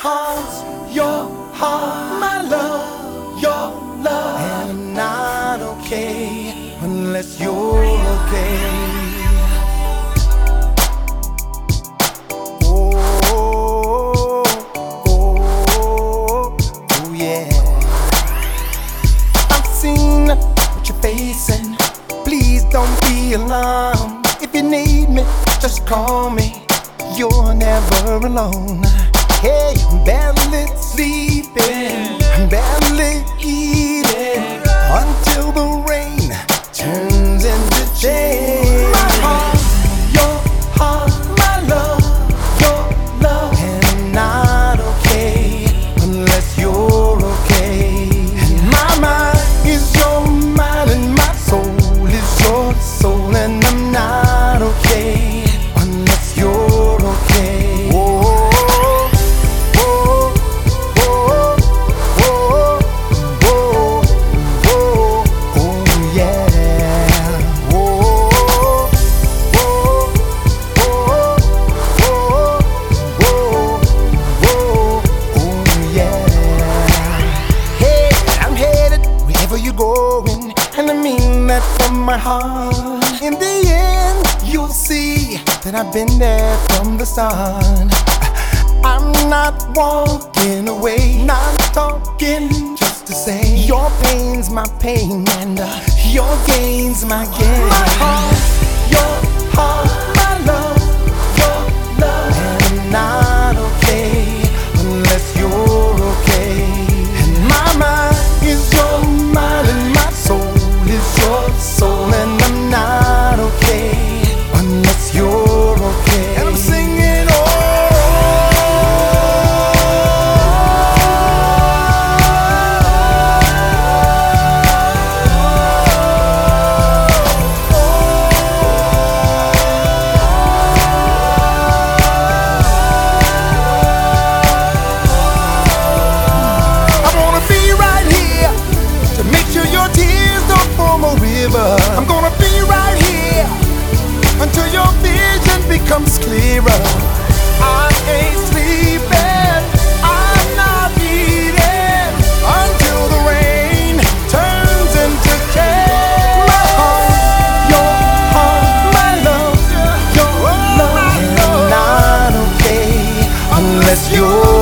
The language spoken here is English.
heart, your heart, my love, your love. And I'm not okay unless you're okay. Facing. Please don't be alarmed. If you need me, just call me. You're never alone. where you're going, and I mean that from my heart. In the end, you'll see that I've been there from the start. I'm not walking away, not talking just to say your pain's my pain and uh, your gain's my gain. My heart, your unless you.